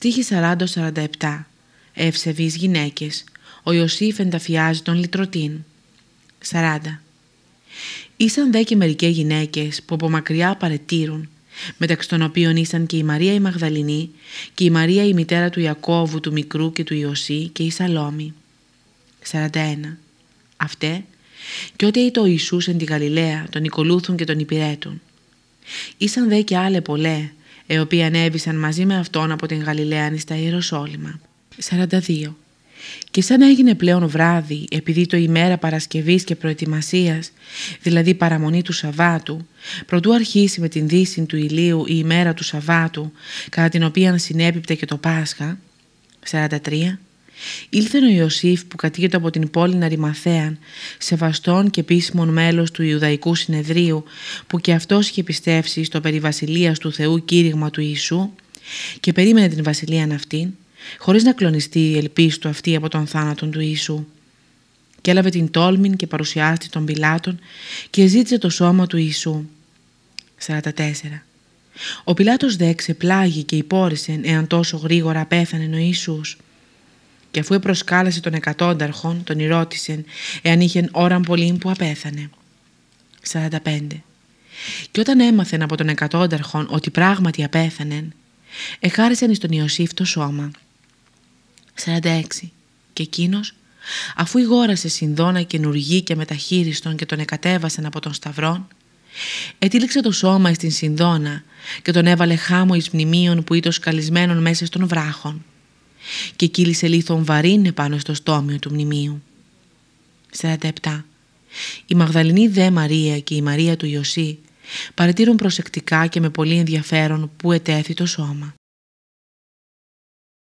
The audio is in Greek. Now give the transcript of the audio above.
Στίχη 40-47 Ευσεβείς γυναίκες Ο Ιωσήφ ενταφιάζει τον λυτρωτήν 40 Ήσαν δε και μερικές γυναίκες που από μακριά παρετήρουν μεταξύ των οποίων ήσαν και η Μαρία η Μαγδαληνή και η Μαρία η μητέρα του Ιακώβου του μικρού και του Ιωσή και η Σαλόμη. 41. Αυτέ και ό,τι ήτο ο Ιησούς εν τη Γαλιλαία τον οικολούθουν και τον υπηρέτουν. Ήσαν δε και άλλε πολλέ, οι οποίοι ανέβησαν μαζί με αυτόν από την Γαλιλαία στα Ιεροσόλυμα. 42. Και σαν έγινε πλέον βράδυ, επειδή το ημέρα Παρασκευής και προετοιμασίας, δηλαδή παραμονή του Σαββάτου, προτού αρχίσει με την δύση του ηλίου η ημέρα του Σαββάτου, κατά την οποία συνέπιπτε και το Πάσχα, 43, Ήλθε ο Ιωσήφ που κατήγεται από την πόλη Ναριμαθέαν, σεβαστόν και επίσημον μέλος του Ιουδαϊκού Συνεδρίου, που και αυτός είχε πιστέψει στο περί του Θεού κήρυγμα του Ιησού και περίμενε την βασιλείαν αυτήν, χωρίς να κλονιστεί η ελπίση του αυτή από τον θάνατο του Ιησού. Και έλαβε την τόλμην και παρουσιάστη των πιλάτων και ζήτησε το σώμα του Ιησού. 44. Ο Πιλάτος δε ξεπλάγει και υπόρρισε εάν τόσο γρήγορα πέθανε ο Ιησούς. Και αφού προσκάλεσε τον εκατόνταρχον, τον ρώτησε εάν είχε ώραν πολύ που απέθανε. 45. Και όταν έμαθεν από τον εκατόνταρχον ότι πράγματι απέθανε, εχάρισαν εις τον Ιωσήφ το σώμα. 46. Και εκείνος, αφού ηγόρασε συνδόνα καινουργή και μεταχείριστον και τον εκατέβασαν από τον σταυρόν, ετήληξε το σώμα στην συνδόνα και τον έβαλε χάμο εις μνημείων που ήταν σκαλισμένων μέσα στον βράχον και κύλησε λίθον βαρύν επάνω στο στόμιο του μνημείου. 47. Η Μαγδαληνή δε Μαρία και η Μαρία του Ιωσή παρατήρουν προσεκτικά και με πολύ ενδιαφέρον που ετέθη το σώμα.